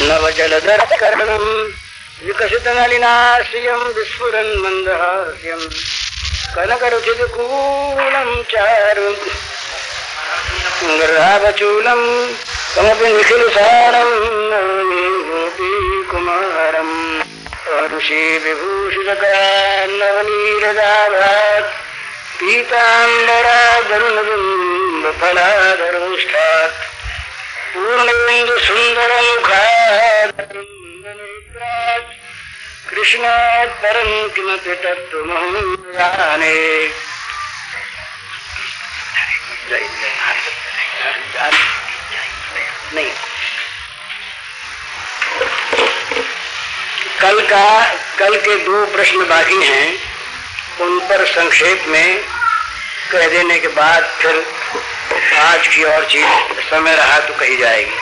नवजलधरकरणम् विकसितनलिनाश्रियम् विस्फुरन् मन्दहास्यम्। कनकरुचितकूलम् चारु रावचूलम् कमपि निखिलसारम् गोपीकुमारम् ऋषि विभूषितकान्नवनीरदाभात् पीताम्बराधरुणबिम्बफलाधरोष्ठात् पूर्णेन्दुसुन्दरमुखात् कृष्णात् परं किमपि तत्त्वमहं जाने नहीं। कल का कल के दो प्रश्न बाकी हैं उन पर संक्षेप में कह देने के बाद फिर आज की और चीज़ समय रहा तो कही जाएगी।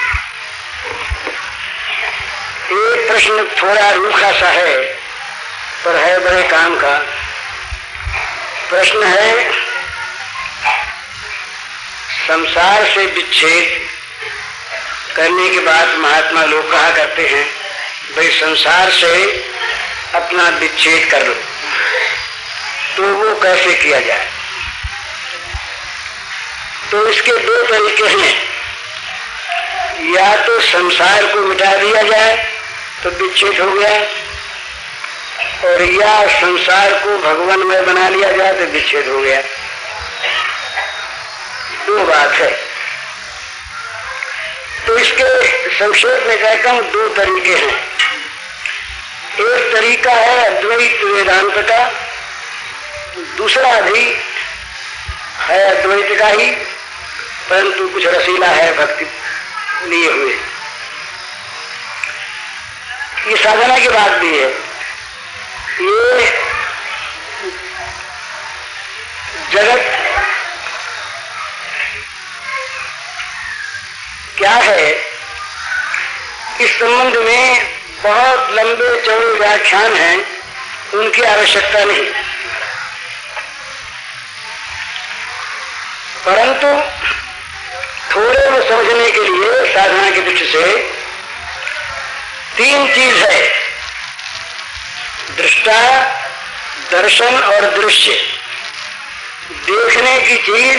एक प्रश्न थोड़ा रूखा सा है, पर है बड़े काम का। प्रश्न है, संसार से विच्छेद करने के बाद महात्मा लोग कहा करते हैं, भाई संसार से अपना विच्छेद कर लो। तो वो कैसे किया जाए? तो इसके दो तरीके हैं। या तो संसार को मिटा दिया जाए तो विच्छेद हो गया, और या संसार को भगवान में बना लिया जाए तो विच्छेद हो गया। दो बात है। तो इसके संक्षेप में कहता हूँ, दो तरीके हैं। एक तरीका है अद्वैत वेदांत का दूसरा भी है अद्वैत का ही। परंतु कुछ रसीला है भक्ति लिए हुए। ये साधना की बात भी है। ये जगत क्या है, इस संबंध में बहुत लंबे चौड़े व्याख्यान हैं, उनकी आवश्यकता नहीं। परंतु थोड़े में समझने के लिए साधना की दृष्टि से तीन चीज़ है। दृष्टा, दर्शन और दृश्य। देखने की चीज़,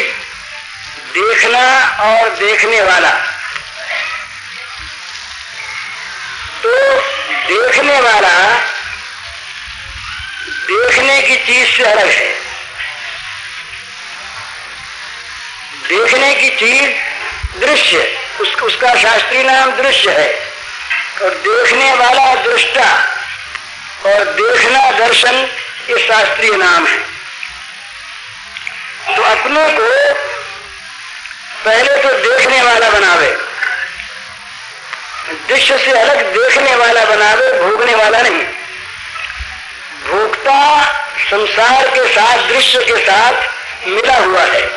देखना और देखने वाला। तो देखने वाला देखने की चीज़ से अलग है। देखने की चीज़ दृश्य उस, उसका शास्त्रीय नाम दृश्य है। और देखने वाला दृष्टा और देखना दर्शन ये शास्त्रीय नाम है। तो अपने को पहले तो देखने वाला बनावे। दृश्य से अलग देखने वाला बनावे भोगने वाला नहीं। भोगता संसार के साथ दृश्य के साथ मिला हुआ है।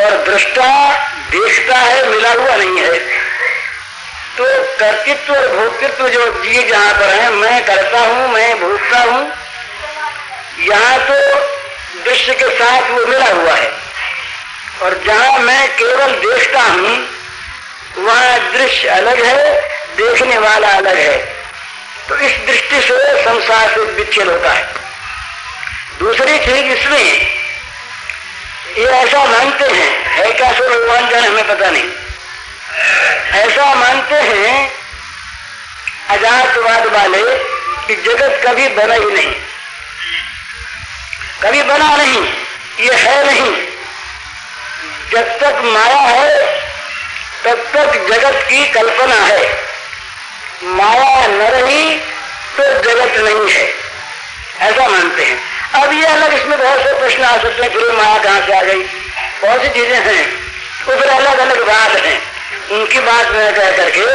और दृष्टा देखता है, मिला हुआ नहीं है। तो कर्तृत्व और भोक्तृत्व जो जी जहाँ पर है, मैं करता हूँ, मैं भोगता हूँ, यहाँ तो दृश्य के साथ वो मिला हुआ है। और जहाँ मैं केवल देखता हूँ, वहाँ दृश्य अलग है, देखने वाला अलग है। तो इस दृष्टि से संसार से विच्छेद होता है। दूसरी चीज़ इसमें ये ऐसा मानते हैं। है क्या सो भगवान जाने, हमें पता नहीं। ऐसा मानते हैं अजातवाद वाले कि जगत कभी बना ही नहीं। कभी बना नहीं, ये है नहीं। जब तक माया है, तब तक जगत की कल्पना है। माया न रही तो जगत नहीं है। ऐसा मानते हैं। अब ये अलग इसमें बहुत से प्रश्न आ सकते हैं, फिर माया कहाँ से आ गई? बहुत सी चीज़ें हैं। वो फिर अलग अलग बात है। उनकी बात में कह करके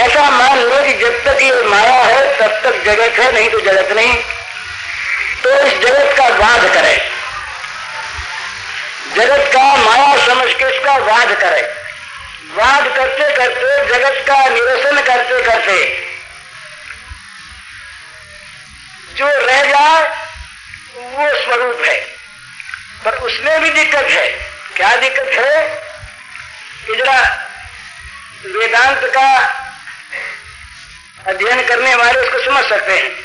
ऐसा मान लो कि जब तक ये माया है, तब तक जगत है, नहीं तो जगत नहीं। तो इस जगत का वाद करे। जगत का माया समझ के इसका वाद करे। वाद करते करते, जगत का निरसन करते करते, जो रह जाए वो स्वरूप है। पर उसमें भी दिक्कत है। क्या दिक्कत है? कि जरा वेदांत का अध्ययन करने वाले उसको समझ सकते हैं।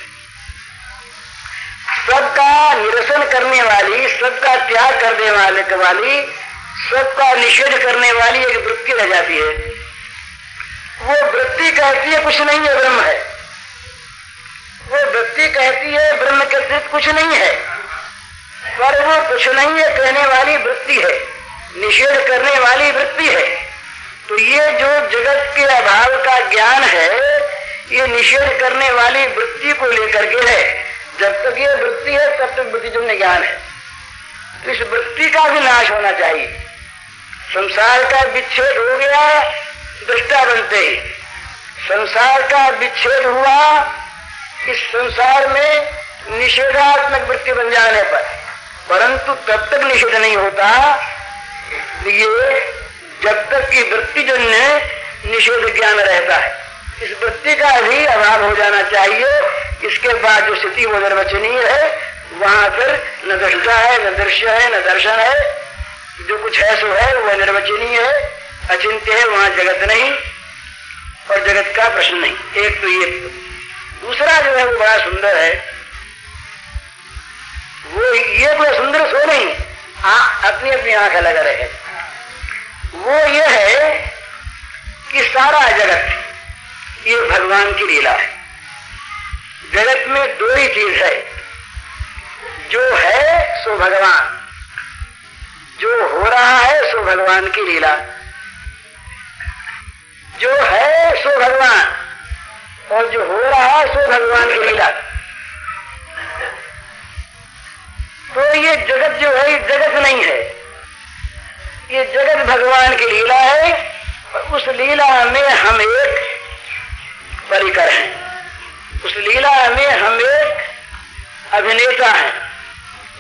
सबका निरसन करने वाली सबका त्याग करने वाले वाली सबका निषेध करने वाली एक वृत्ति रह जाती है। वो वृत्ति कहती है, कुछ नहीं है, ब्रह्म है। वृत्ति कहती है, ब्रह्म के अतिरिक्त कुछ नहीं है। पर वो कुछ नहीं है, कहने वाली वृत्ति है। निषेध करने वाली वृत्ति है। तो ये जो जगत के अभाव का ज्ञान है, ये निषेध करने वाली वृत्ति को लेकर के है। जब तक ये वृत्ति है, तब तक वृत्ति जो ज्ञान है। तो इस वृत्ति का भी नाश होना चाहिए। संसार का विच्छेद हो गया, दृष्टा बनते। संसार का विच्छेद हुआ इस संसार में निषेधात्मक वृत्ति बन जाने पर। परंतु तब तक निषेध नहीं होता। ये जब तक की वृत्ति जन्य निषेध ज्ञान रहता है। इस वृत्ति का भी अभाव हो जाना चाहिए। इसके बाद जो स्थिति वो निर्वचनीय है, वहाँ पर न दृष्टा है, न दृश्य है, न दर्शन है। जो कुछ है, सो है वह निर्वचनीय है। अचिंत्य है, वहाँ जगत नहीं। और जगत का प्रश्न नहीं। एक तो ये दूसरा जो है वो बड़ा सुंदर है। वो ये कोई सुंदर सो नहीं आ, अपनी अपनी आँख अलग अलग है। वो ये है कि सारा जगत ये भगवान की लीला है। जगत में दो ही चीज़ है। जो है सो भगवान। जो हो रहा है सो भगवान की लीला। जो है सो भगवान। और जो हो रहा है, सो भगवान की लीला तो ये जगत जो है, ये जगत नहीं है। ये जगत भगवान की लीला है, और उस लीला में हम एक परिकर हैं। उस लीला में हम एक अभिनेता हैं।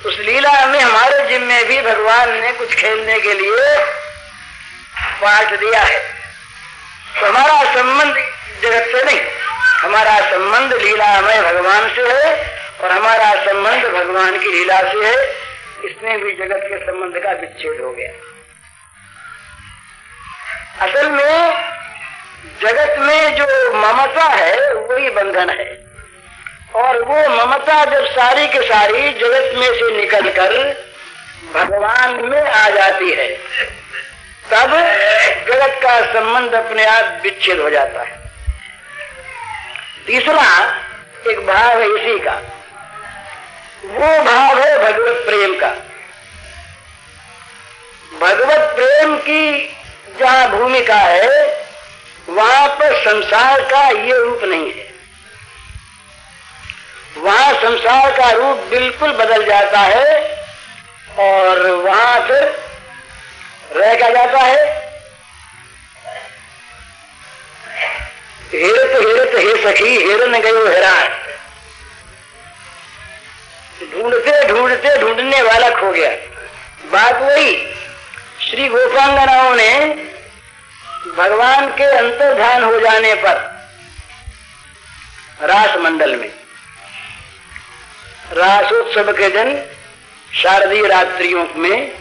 उस लीला में हमारे जिम्मे भी भगवान ने कुछ खेलने के लिए पाठ दिया है। तो हमारा संबंध जगत से नहीं। हमारा संबंध लीलामय भगवान से है और हमारा संबंध भगवान की लीला से है। इसमें भी जगत के संबंध का विच्छेद हो गया। असल में जगत में जो ममता है, वही बंधन है। और वो ममता जब सारी के सारी जगत में से निकलकर भगवान में आ जाती है, तब जगत का संबंध अपने आप विच्छेद हो जाता है। तीसरा एक भाव है इसी का। वो भाव है भगवत प्रेम का। भगवत प्रेम की जहाँ भूमिका है, वहाँ पर संसार का ये रूप नहीं है। वहाँ संसार का रूप बिल्कुल बदल जाता है और वहाँ फिर रह जाता है? हेरत हेरत, हे सखी, हेरन गयो हेरान। ढूंढते ढूंढते, ढूँढने वाला खो गया। बात वही, श्री गोपांगनाओं ने भगवान के अंतर्धान हो जाने पर रास मंडल में, रासोत्सव के दिन शारदीय रात्रियों में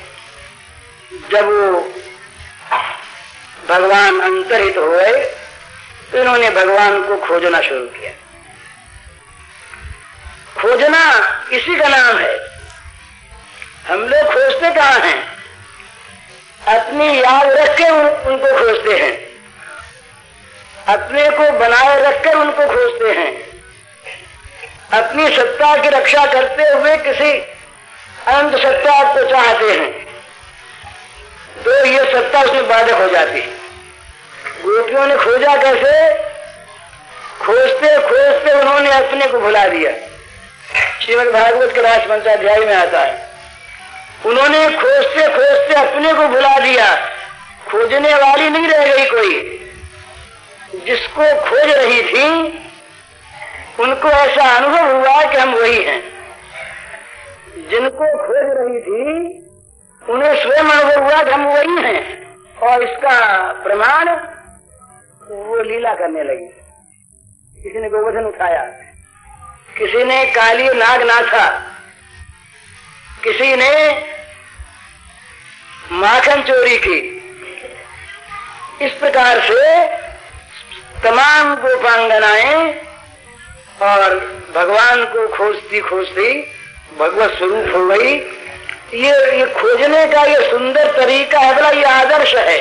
जब वो भगवान अंतरित हो गए तो इन्होंने भगवान को खोजना शुरू किया। खोजना इसी का नाम है। हम लोग खोजते कहा हैं? अपनी याद रख के उन, उनको खोजते हैं। अपने को बनाए रखकर उनको खोजते हैं। अपनी सत्ता की रक्षा करते हुए किसी अनंत सत्ता को चाहते हैं। तो ये सत्ता उसमें बाधक हो जाती है। गोपियों ने खोजा कैसे? खोजते खोजते उन्होंने अपने को भुला दिया। श्रीमद भागवत के राज पंचाध्याय में आता है। उन्होंने खोजते खोजते अपने को भुला दिया। खोजने वाली नहीं रह गई कोई। जिसको खोज रही थी, उनको ऐसा अनुभव हुआ कि हम वही हैं। जिनको खोज रही थी, उन्हें स्वयं अनुभव हुआ कि हम वही हैं। और इसका प्रमाण वो लीला करने लगी। किसी ने गोवर्धन उठाया। किसी ने काली नाग नाथा। किसी ने माखन चोरी की। इस प्रकार से तमाम गोपांगनाएँ और भगवान को खोजती खोजती भगवत स्वरूप हो गई। ये ये खोजने का ये सुंदर तरीका है बोला ये आदर्श है।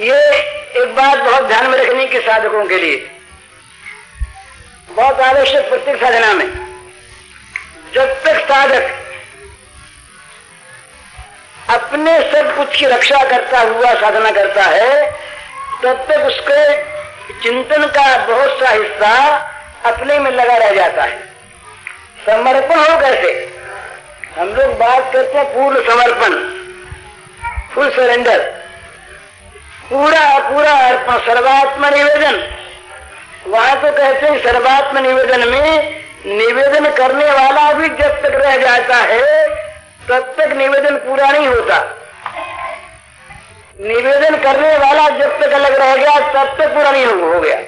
ये एक बात बहुत ध्यान में रखने के साधकों के लिए। बहुत आवश्यक प्रत्येक साधना में, जब तक साधक अपने सब कुछ की रक्षा करता हुआ साधना करता है, तब तक उसके चिंतन का बहुत सा हिस्सा अपने में लगा रह जाता है। समर्पण हो कैसे? हम लोग बात करते हैं पूर्ण समर्पण फुल सरेंडर पूरा पूरा अर्पण सर्वात्म निवेदन। वहाँ तो कहते हैं सर्वात्म निवेदन में निवेदन करने वाला भी जब तक रह जाता है, तब तक निवेदन पूरा नहीं होता। निवेदन करने वाला जब तक अलग रह गया, तब तक पूरा नहीं हो गया।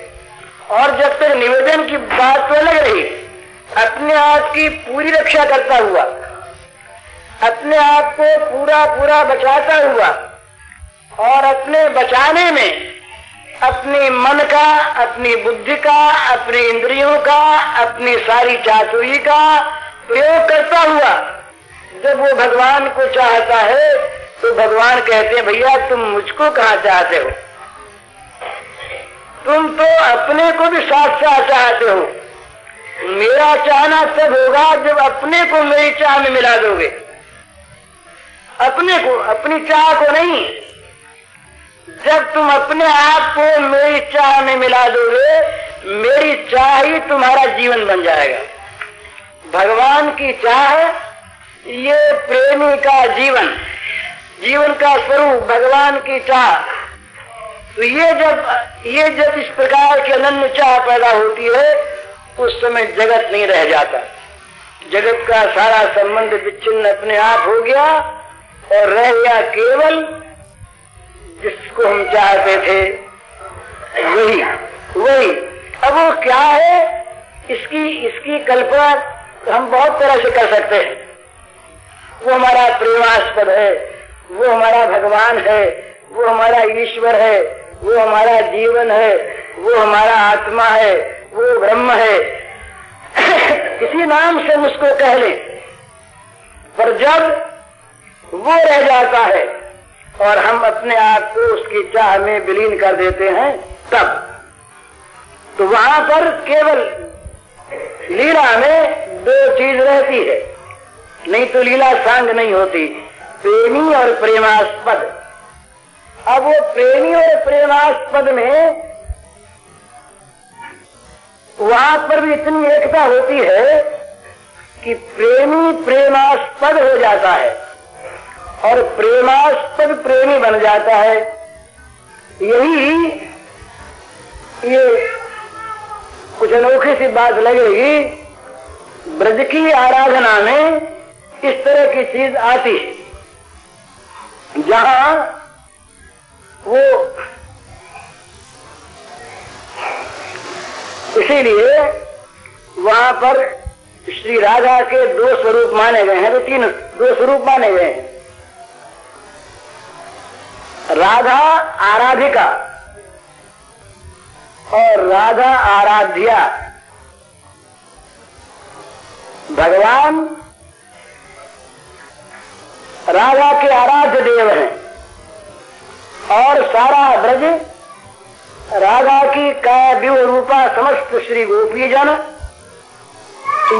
और जब तक निवेदन की बात तो अलग रही, अपने आप की पूरी रक्षा करता हुआ, अपने आप को पूरा पूरा बचाता हुआ और अपने बचाने में, अपने मन का, अपनी बुद्धि का, अपने इंद्रियों का, अपनी सारी चातुरी का प्रयोग करता हुआ, जब वो भगवान को चाहता है तो भगवान कहते हैं, भैया, तुम मुझको कहा चाहते हो? तुम तो अपने को भी साथ साथ चाहते हो। मेरा चाहना तब होगा जब अपने को मेरी चाह में मिला दोगे। अपने को, अपनी चाह को नहीं जब तुम अपने आप को मेरी चाह में मिला दोगे, मेरी चाह ही तुम्हारा जीवन बन जाएगा। भगवान की चाह ये प्रेमी का जीवन जीवन का स्वरूप, भगवान की चाह। तो ये जब ये जब इस प्रकार की अनन्य चाह पैदा होती है, उस समय जगत नहीं रह जाता। जगत का सारा संबंध विच्छिन्न अपने आप हो गया, और रह गया केवल जिसको हम चाहते थे। वही वही। अब वो क्या है? इसकी इसकी कल्पना हम बहुत तरह से कर सकते हैं। वो हमारा प्रेमास्पद है, वो हमारा भगवान है, वो हमारा ईश्वर है, वो हमारा जीवन है, वो हमारा आत्मा है, वो ब्रह्म है। किसी नाम से हम उसको कह ले। पर जब वो रह जाता है और हम अपने आप को उसकी चाह में विलीन कर देते हैं, तब। तो वहाँ पर केवल लीला में दो चीज़ रहती है। नहीं तो लीला सांग नहीं होती, प्रेमी और प्रेमास्पद। अब वो प्रेमी और प्रेमास्पद में वहाँ पर भी इतनी एकता होती है कि प्रेमी प्रेमास्पद हो जाता है। और प्रेमास्पद प्रेमी बन जाता है। यही ये कुछ अनोखी सी बात लगेगी, ब्रज की आराधना में इस तरह की चीज़ आती है, जहाँ वो इसीलिए वहाँ पर श्री राधा के दो स्वरूप माने गए हैं तो तीन दो स्वरूप माने गए हैं। राधा आराधिका और राधा आराध्या। भगवान राधा के आराध्य देव हैं और सारा ब्रज राधा की काव्य रूपा समस्त श्री गोपी जन।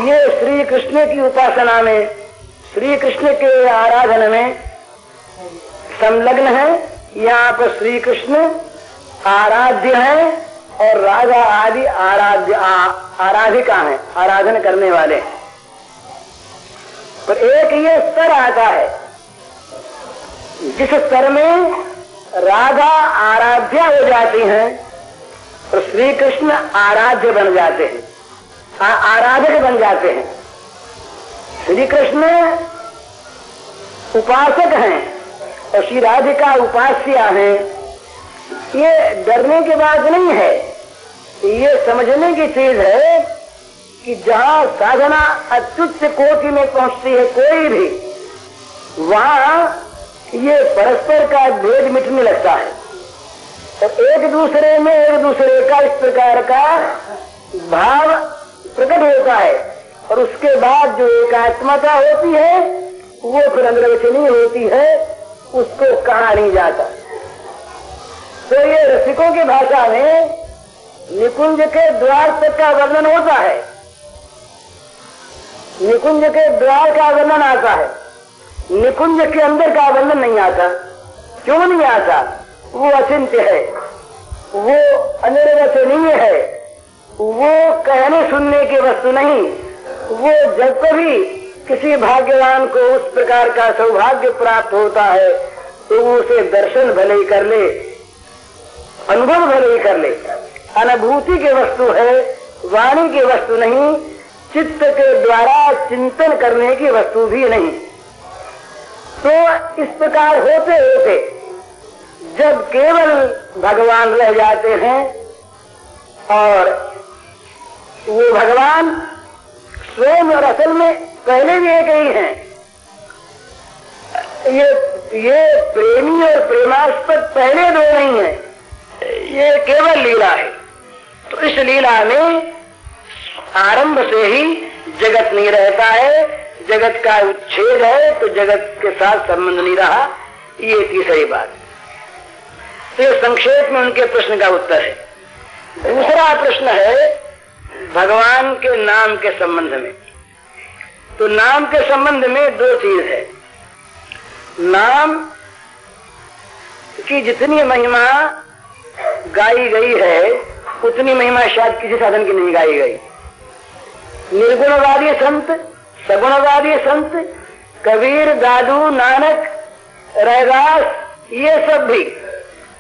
ये श्री कृष्ण की उपासना में श्री कृष्ण के आराधन में संलग्न है। यहाँ पर श्री कृष्ण आराध्य है और राजा आदि आराध्य आराधिका है, आराधन करने वाले पर एक ये स्तर आता है, जिस स्तर में राधा आराध्या हो जाती हैं और श्री कृष्ण आराध्य बन जाते हैं आराधक बन जाते हैं। श्री कृष्ण उपासक हैं। और श्री राधिका उपास्या है। ये डरने की बात नहीं है। ये समझने की चीज़ है कि जहाँ साधना अत्युच्च कोटि में पहुँचती है कोई भी, वहाँ ये परस्पर का भेद मिटने लगता है। और एक दूसरे में एक दूसरे का इस प्रकार का भाव प्रकट होता है। और उसके बाद जो एकात्मता होती है, वो फिर अंग्रवचनीय होती है। उसको कहा नहीं जाता। तो ये रसिकों की भाषा में निकुंज के द्वार तक का वर्णन होता है। निकुंज के द्वार का वर्णन आता है। निकुंज के अंदर का वर्णन नहीं आता। क्यों नहीं आता? वो अचिंत्य है। वो अनिर्वचनीय है। वो कहने सुनने की वस्तु नहीं। वो जब कभी किसी भाग्यवान को उस प्रकार का सौभाग्य प्राप्त होता है तो उसे दर्शन भले ही कर ले, अनुभव भले ही कर ले। अनुभूति की वस्तु है, वाणी की वस्तु नहीं, चित्त के द्वारा चिंतन करने की वस्तु भी नहीं। तो इस प्रकार होते होते, जब केवल भगवान रह जाते हैं, और वो भगवान स्वयं और असल में पहले भी एक ही हैं। ये ये प्रेमी और प्रेमास्पद पहले दो नहीं है। ये केवल लीला है। तो इस लीला में आरंभ से ही जगत नहीं रहता है, जगत का उच्छेद है तो जगत के साथ संबंध नहीं रहा। ये तीसरी बात। तो संक्षेप में उनके प्रश्न का उत्तर है। दूसरा प्रश्न है, भगवान के नाम के संबंध में। तो नाम के संबंध में दो चीज़ है। नाम की जितनी महिमा गाई गई है, उतनी महिमा शायद किसी साधन की नहीं गाई गई। निर्गुणवादी संत, सगुणवादी संत, कबीर, दादू, नानक, रैदास, ये सब भी,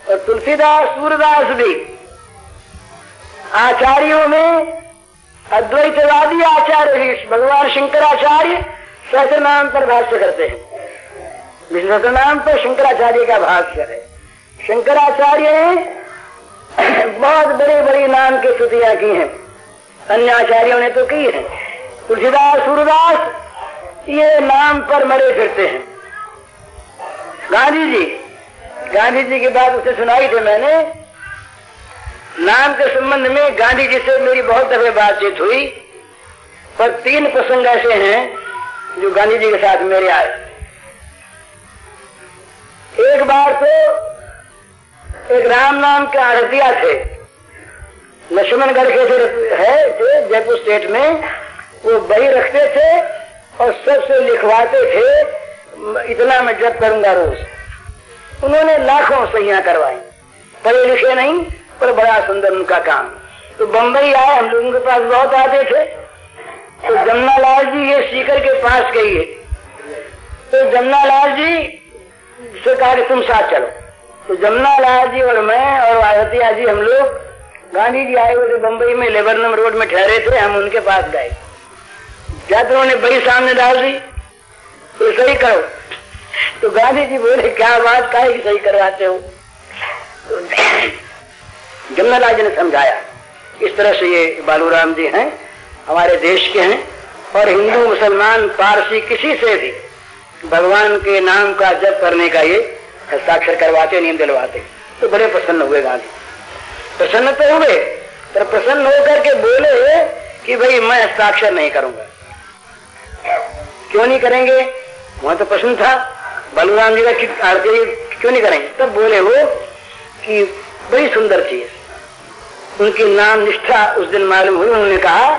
और तुलसीदास, सूरदास भी। आचार्यों में अद्वैतवादी आचार्य भगवान शंकराचार्य सहस्र नाम पर भाष्य करते हैं। सहस्र नाम पर शंकराचार्य का भाष्य है। शंकराचार्य ने बहुत बड़े बड़े नाम की स्तुतियाँ की हैं। अन्य आचार्यों ने तो की है। तुलसीदास, सूरदास, ये नाम पर मरे फिरते हैं। गांधी जी गांधी जी की बात उसे सुनाई थी मैंने। नाम के संबंध में गांधी जी से मेरी बहुत दफे बातचीत हुई, पर तीन प्रसंग ऐसे हैं जो गांधी जी के साथ मेरे आए। एक बार तो एक राम नाम के आरतिया थे, लक्ष्मणगढ़ के थे है जयपुर स्टेट में, वो बही रखते थे और सबसे लिखवाते थे, इतना मैं जब करूँगा रोज। उन्होंने लाखों सहिया करवाई, पढ़े लिखे नहीं पर बड़ा सुंदर उनका काम। तो बम्बई आए, हम लोगों के पास बहुत आते थे। तो जमुना लाल जी ये सीकर के पास गई है। तो जमुना लाल जी से कहा कि तुम साथ चलो। तो जमुना लाल जी और मैं और आरतिया जी, हम लोग गांधी जी आए हुए थे बम्बई में, लेबरनम रोड में ठहरे थे, हम उनके पास गए। जब उन्होंने बड़ी सामने डाल दी तो सही करो। तो गांधी जी बोले, क्या बात का सही करवाते हो? तो जमुनालाल जी ने समझाया। इस तरह से ये बालूराम जी हैं, हमारे देश के हैं, और हिंदू, मुसलमान, पारसी किसी से भी भगवान के नाम का जप करने का ये हस्ताक्षर करवाते नियम दिलवाते। तो बड़े प्रसन्न हुए गांधी। प्रसन्न तो हुए, पर प्रसन्न होकर के बोले कि भाई मैं हस्ताक्षर नहीं करूँगा। क्यों नहीं करेंगे? वहाँ तो प्रश्न था। बलराम जी का क्यों नहीं करेंगे? तब बोले वो कि बड़ी सुंदर चीज़। उनकी नाम निष्ठा उस दिन मालूम हुई। उन्होंने कहा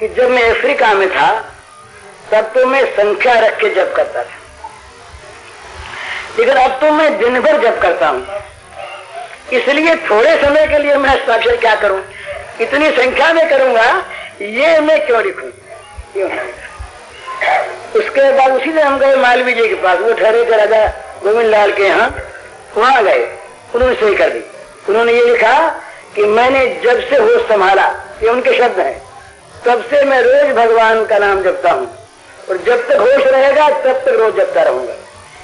कि जब मैं अफ्रीका में था, तब तो मैं संख्या रख के जब करता था। लेकिन अब तो मैं दिन भर जब करता हूँ। इसलिए थोड़े समय के लिए मैं हस्ताक्षर क्या करूँ? इतनी संख्या में करूँगा, ये मैं क्यों लिखू? उसके बाद उसी दिन हम गए मालवी जी के पास। वो ठहरे थे राजा गोविंद लाल के यहाँ। वहाँ गए। उन्होंने सही कर दी। उन्होंने ये लिखा कि मैंने जब से होश संभाला, ये उनके शब्द हैं, तब से मैं रोज भगवान का नाम जपता हूँ। और जब तक होश रहेगा, तब तक रोज जपता रहूँगा।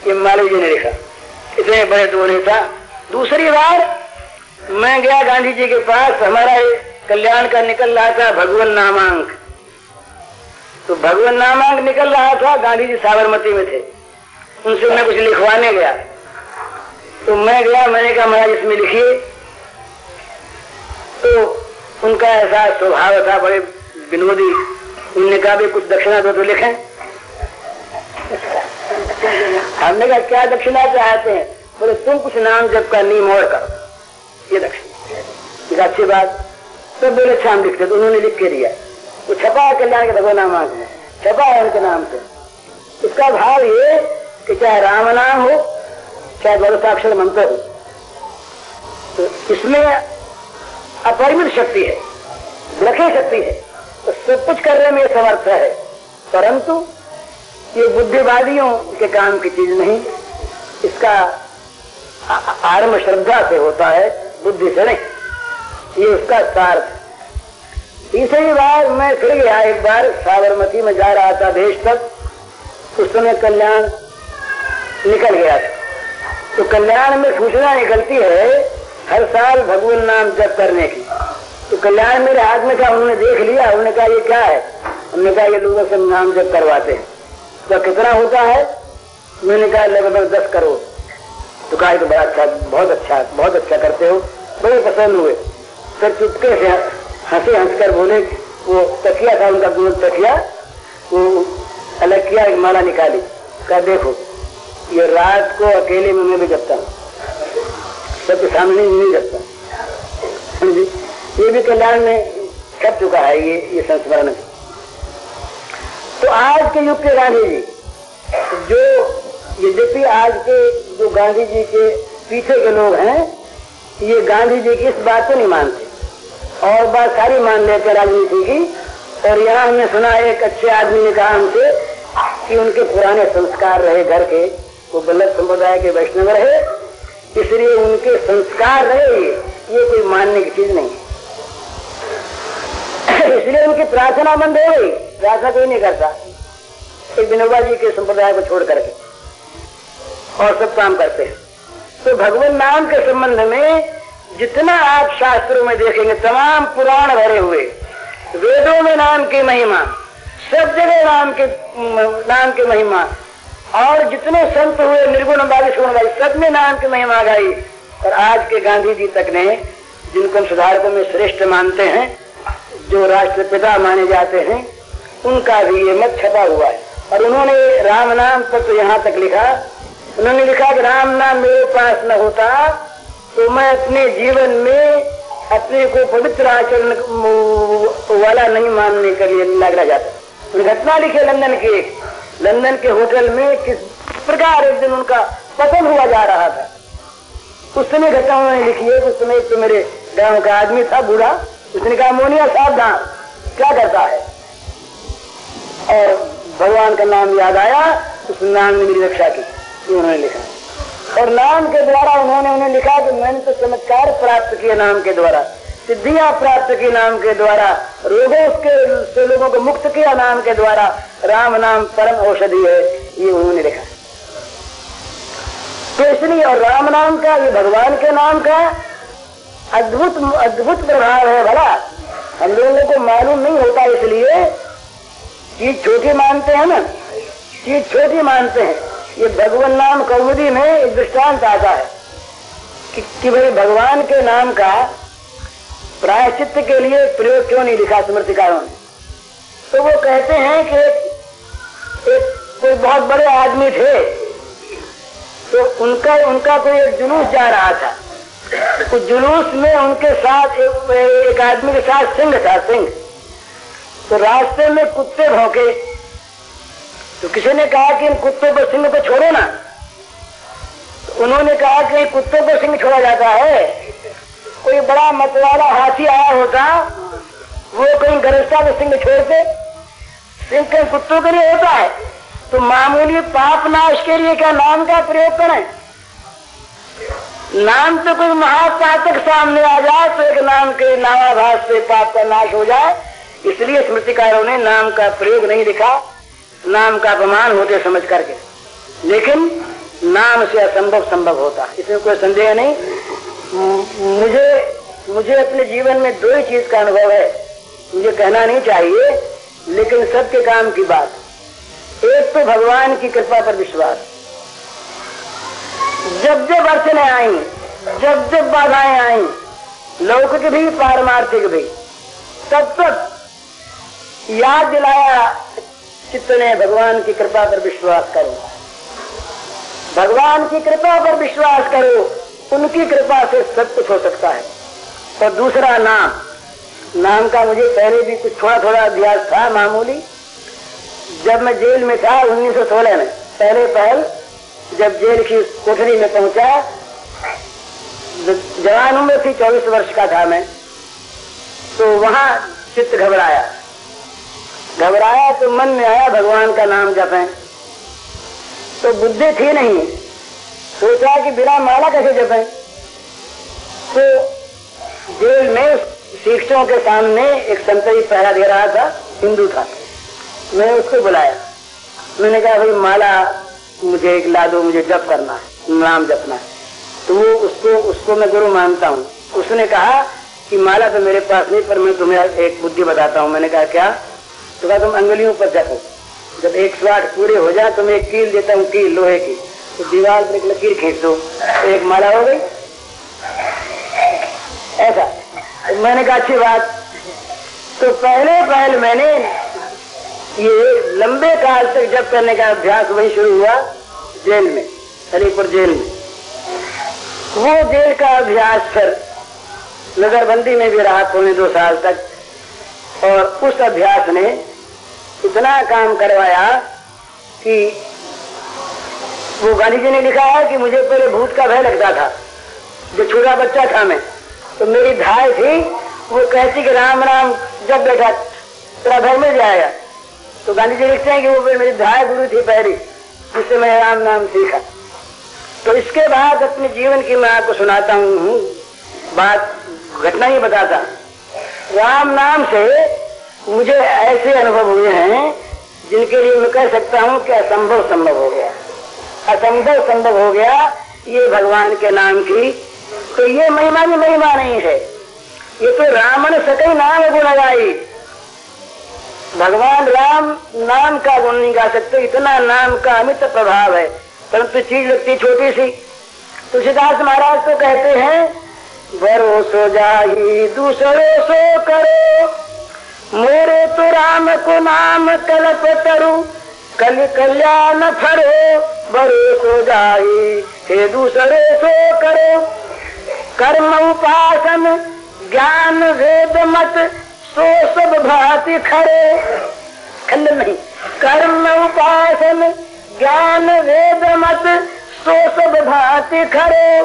ये मालवी जी ने लिखा। इतने बड़े दो नेता दूसरी बार मैं गया गांधी जी के पास, हमारा कल्याण का निकल रहा था भगवान नामांक। तो भगवान नामांक निकल रहा था, गांधी जी साबरमती में थे। उनसे मैं कुछ लिखवाने गया। तो मैं गया, मैंने कहा, महाराज, इसमें लिखिए। तो उनका ऐसा स्वभाव था, बड़े विनोदी। उनने कहा भी कुछ दक्षिणा दो तो लिखें। हमने कहा, क्या दक्षिणा चाहते हैं? बोले, तुम कुछ नाम जब का नीम और करो। ये दक्षिणा। अच्छी बात। तो बोले अच्छा हम लिखते तो उन्होंने लिख के दिया। वो छपा है कल्याण के भगवान नाम में छपा है उनके नाम से उसका भाव ये कि चाहे राम नाम हो, चाहे द्वादशाक्षर मंत्र हो तो इसमें अपरिमित शक्ति है लखे शक्ति है। तो सब कुछ करने में समर्थ है। परंतु ये बुद्धिवादियों के काम की चीज़ नहीं, इसका आरंभ श्रद्धा से होता है, बुद्धि से नहीं। ये उसका सार तीसरी बार मैं फिर गया एक बार साबरमती में जा रहा था देश तक। उस समय कल्याण निकल गया था। तो कल्याण में सूचना निकलती है हर साल भगवान नाम जप करने की। तो कल्याण मेरे हाथ में था उन्होंने देख लिया? उन्होंने कहा, ये क्या है? उन्होंने कहा, ये लोगों से नाम जब करवाते हैं। तो कितना होता है? मैंने कहा, लगभग दस करोड़। तो कहा तो बड़ा अच्छा बहुत अच्छा बहुत अच्छा करते हो। बड़े पसंद हुए। फिर चुपके से हंसे हंसकर बोले, वो तकिया था उनका, गोल तकिया, वो अलग किया, एक माला निकाली। कहा, देखो, ये रात को अकेले में मैं भी जपता हूँ। सबके सामने नहीं जपता ये भी कल्याण में छप चुका है ये ये संस्मरण। तो आज के युग के गांधी जी, जो यद्यपि आज के जो गांधी जी के पीछे के लोग हैं, ये गांधी जी की इस बात को नहीं मानते। और बात सारी मान लेते राजनीति की। और यहाँ हमने सुना, एक अच्छे आदमी ने कहा हमसे कि उनके पुराने संस्कार रहे घर के, वो बल्लभ संप्रदाय के वैष्णव रहे। इसलिए उनके संस्कार रहे, ये कोई मानने की चीज़ नहीं। इसलिए उनकी प्रार्थना बंद हो गई। प्रार्थना कोई नहीं करता। एक विनोबा जी के संप्रदाय को छोड़ करके। और सब काम करते हैं। तो भगवान नाम के संबंध में जितना आप शास्त्रों में देखेंगे, तमाम पुराण भरे हुए, वेदों में नाम की महिमा, सब जगह नाम के, नाम की महिमा और जितने संत हुए, निर्गुण बारिश वाली सब में नाम की महिमा गाई। और आज के गांधी जी तक ने, जिनको हम सुधारकों में श्रेष्ठ मानते हैं, जो राष्ट्रपिता माने जाते हैं, उनका भी ये मत छपा हुआ है। और उन्होंने राम नाम पर तो यहाँ तक लिखा, उन्होंने लिखा कि राम नाम मेरे पास न होता तो मैं अपने जीवन में अपने को पवित्र आचरण वाला नहीं मानने के लिए लग रहा जाता। घटना लिखे लंदन के लंदन के होटल में किस प्रकार एक दिन उनका पतन हुआ जा रहा था। उस समय घटना उन्होंने लिखी है उस समय तो मेरे गाँव का आदमी था, बूढ़ा। उसने कहा, मोनिया सावधान क्या करता है? और भगवान का नाम याद आया, उस नाम ने मेरी रक्षा की उन्होंने लिखा। और नाम के द्वारा उन्होंने उन्हें लिखा कि मैंने तो चमत्कार प्राप्त किया नाम के द्वारा। सिद्धियाँ प्राप्त की नाम के द्वारा रोगों के से लोगों को मुक्त किया नाम के द्वारा राम नाम परम औषधि है ये उन्होंने लिखा। तो इसलिए और राम नाम का ये भगवान के नाम का अद्भुत अद्भुत प्रभाव है भला। हम लोगों को मालूम नहीं होता इसलिए चीज़ छोटी मानते हैं ना चीज़ छोटी मानते हैं। ये भगवान नाम कौमुदी में एक दृष्टांत आता है कि, कि भाई भगवान के नाम का प्रायश्चित के लिए प्रयोग क्यों नहीं लिखा स्मृतिकारों ने? तो वो कहते हैं कि एक कोई बहुत बड़े आदमी थे तो उनका उनका कोई एक जुलूस जा रहा था। तो जुलूस में उनके साथ एक, एक आदमी के साथ सिंह था सिंह। तो रास्ते में कुत्ते भौंके। तो किसी ने कहा कि इन कुत्तों को सिंह को छोड़ो ना। तो उन्होंने कहा कि कुत्तों को सिंह छोड़ा जाता है। कोई बड़ा मतवाला हाथी आया होता वो कहीं गरस्ता को सिंह छोड़ते सिंह कहीं कुत्तों के लिए होता है। तो मामूली पाप नाश के लिए क्या नाम का प्रयोग करें? नाम तो कोई महापातक सामने आ जाए तो एक नाम के नामाभास से पाप का नाश हो जाए। इसलिए स्मृतिकारों ने नाम का प्रयोग नहीं लिखा, नाम का अपमान होते समझ करके। लेकिन नाम से असंभव संभव होता। इसमें कोई संदेह नहीं। मुझे मुझे अपने जीवन में दो ही चीज़ का अनुभव है। मुझे कहना नहीं चाहिए, लेकिन सबके काम की बात। एक तो भगवान की कृपा पर विश्वास। जब जब अड़चने आई, जब जब बाधाएँ आई लौकिक भी, पारमार्थिक भी, तब तक याद दिलाया चित्त ने भगवान की कृपा पर विश्वास करो। भगवान की कृपा पर विश्वास करो। उनकी कृपा से सब कुछ हो सकता है। और दूसरा नाम नाम का मुझे पहले भी कुछ थोड़ा थोड़ा अभ्यास था मामूली। जब मैं जेल में था 1916 में, पहले पहल, जब जेल की कोठरी में पहुँचा, जवान उम्र थी चौबीस वर्ष का था मैं तो वहाँ चित्त घबराया। घबराया तो मन में आया भगवान का नाम जपें। तो बुद्धि थी नहीं सोचा कि बिना माला कैसे जपें? तो जेल में शिक्षकों के सामने एक संतरी पहरा दे रहा था, हिंदू था। मैंने उसको बुलाया। मैंने कहा, भाई, माला मुझे एक ला दो, मुझे जप करना है, नाम जपना है। तो वो उसको उसको मैं गुरु मानता हूँ। उसने कहा कि माला तो मेरे पास नहीं, पर मैं तुम्हें एक बुद्धि बताता हूँ। मैंने कहा, क्या? तो कहा, तुम अंगुलियों पर जपो। जब एक स्वाट पूरे हो जाए तो मैं एक कील देता हूँ, कील, लोहे की। तो दीवार पर एक लकीर खींच दो एक माला हो गई। ऐसा। मैंने कहा, अच्छी बात। तो पहले पहल मैंने ये लंबे काल तक जब करने का अभ्यास वही शुरू हुआ, जेल में, अलीपुर जेल में। वो जेल का अभ्यास कर नजरबंदी में भी रहा पौने दो साल तक। और उस अभ्यास ने इतना काम करवाया कि वो गांधी जी ने लिखा है कि मुझे पहले भूत का भय लगता था। जो छोटा बच्चा था मैं तो मेरी धाय थी, वो कहती कि राम राम, जब बैठा, तेरा भय मिल जाएगा। तो गांधी जी लिखते हैं कि वो मेरी धाय गुरु थी पहली, जिससे मैं राम नाम सीखा। तो इसके बाद अपने जीवन की मैं आपको सुनाता हूँ। बात घटना ही बताता। राम, नाम से मुझे ऐसे अनुभव हुए हैं, जिनके लिए मैं कह सकता हूँ कि असंभव संभव हो गया। असंभव संभव हो गया ये भगवान के नाम की। तो ये महिमा भी महिमा नहीं है। ये तो रामन सकई नाम गुण लगाई। भगवान राम नाम का गुण नहीं गा सकते, इतना नाम का अमित प्रभाव है। परंतु चीज़ लगती छोटी सी। तुलसीदास महाराज तो कहते हैं भरोसो जाही, दूसरे सो करो। मोरे तो राम को नाम कल्प तरु कल कल्याण फरो भरोसो जाही हे दूसरे सो करो। कर्म उपासन, ज्ञान वेद मत, सो सब भाति खरे खंड नहीं, कर्म उपासन, ज्ञान वेद मत, सो सब भाति खरे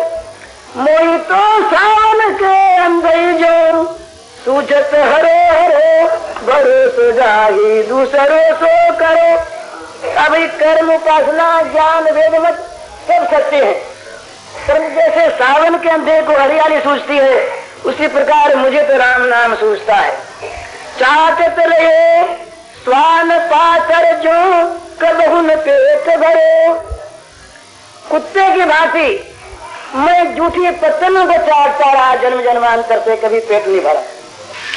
मोई तो सावन के अंदर जो सूझत हरो हरो भरोस जाही दूसरो सो करो। अभी कर्म उपासना, ज्ञान, वेद मत सब सत्य है। कर्म जैसे सावन के अंधे को हरियाली सूझती है, उसी प्रकार मुझे तो राम नाम सूझता है। चाहत रहे, स्वान पातर जो कदहुन पेट भरे। कुत्ते की भांति मैं जूठी पत्तनों को चाटता रहा, जन्म जन्मांतर से कभी पेट नहीं भरा।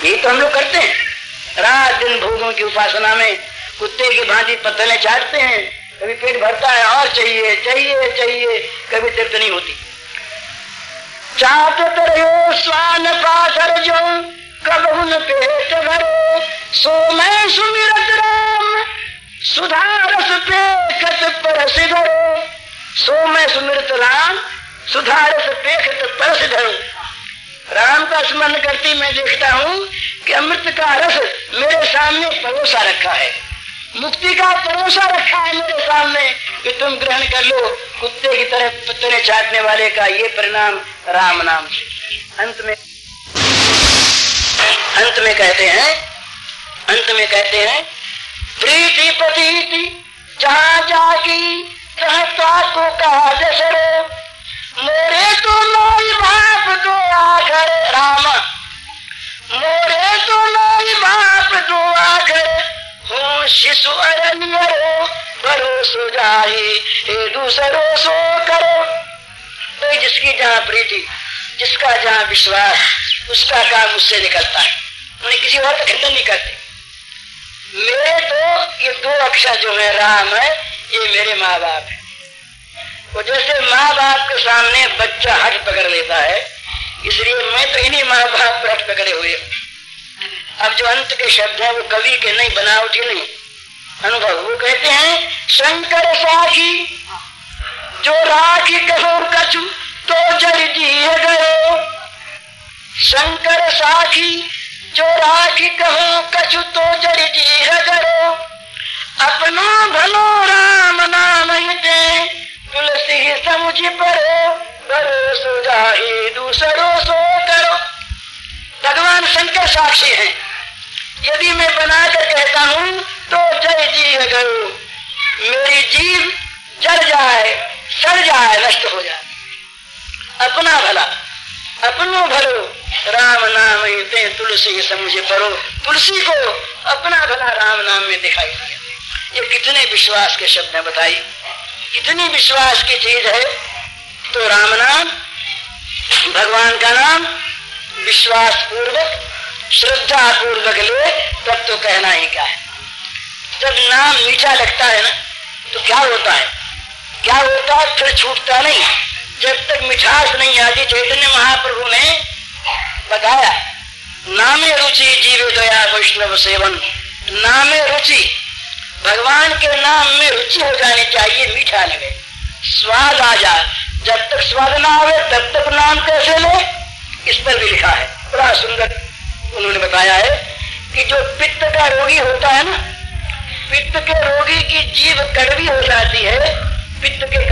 ये तो हम लोग करते हैं। रात दिन भोगों की उपासना में कुत्ते की भांति पत्तने चाटते हैं। कभी पेट भरता है, और चाहिए चाहिए चाहिए, कभी तृप्त नहीं होती। चाटत रहो, स्वान पाथर जो कबहुन पेट भरो। सो मैं सुमिरत राम सुधारस पे कत परस धरो। सो मैं सुमिरत राम सुधारस पे कत परस धरो। राम का स्मरण करती मैं देखता हूँ कि अमृत का रस मेरे सामने परोसा रखा है। मुक्ति का भरोसा रखा है मेरे सामने कि तुम ग्रहण कर लो। कुत्ते की तरह पत्ते चाटने वाले का ये परिणाम राम नाम। अंत में अंत में कहते हैं, अंत में कहते हैं, प्रीति प्रतीति जहाँ तहाँ को कहा मोरे तो मोई बाप दो आखर, राम। मोरे तो मोई बाप दो आखर। शिशु अरण्य भरोसो जाही, हे दूसरो सो करो। तो जिसकी जहाँ प्रीति, जिसका जहाँ विश्वास, उसका काम उससे निकलता है। उन्हें किसी और का खंडन नहीं करते। मेरे तो ये दो अक्षर जो है, राम है, ये मेरे माँ बाप है। वो जैसे माँ बाप के सामने बच्चा हट पकड़ लेता है, इसलिए मैं तो इन्हीं माँ बाप पर हट पकड़े हुए अब जो अंत के शब्द है, वो कवि के नहीं, बनावटी नहीं। अनुभव, वो कहते हैं, शंकर साखी, जो राखी कहो कछु तो जल जी गयो शंकर साखी, जो राखी कहो कछु तो जल जी गयो अपना भलो राम नाम दे, तुलसी समझ परो दूसरो सो करो। भगवान शंकर साक्षी हैं। यदि मैं बनाकर कहता हूँ तो जय जी गयो मेरी जीव जल जाए, सड़ जाए, नष्ट हो जाए। अपना भला, अपनो भलो। राम नाम ते तुलसी समझे पढ़ो। तुलसी को अपना भला राम नाम में दिखाई ये कितने विश्वास के शब्द है बताई कितनी विश्वास की चीज़ है तो राम नाम, भगवान का नाम विश्वास पूर्वक श्रद्धा पूर्वक ले तब तो कहना ही क्या है? जब नाम मीठा लगता है ना तो क्या होता है? क्या होता है? फिर छूटता नहीं। जब तक मिठास नहीं आती, चैतन्य महाप्रभु ने बताया, नामे रुचि जीव दया वैष्णव सेवन। नामे रुचि, भगवान के नाम में रुचि हो जानी चाहिए, मीठा लगे। स्वाद आ जाए जब तक स्वाद ना आवे, तब तक नाम कैसे ले? इस पर भी लिखा है। बड़ा सुंदर। उन्होंने बताया है कि जो पित्त का रोगी होता है ना, पित्त के रोगी की जीव कड़वी हो जाती है, पित्त के